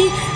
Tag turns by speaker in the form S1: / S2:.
S1: baby.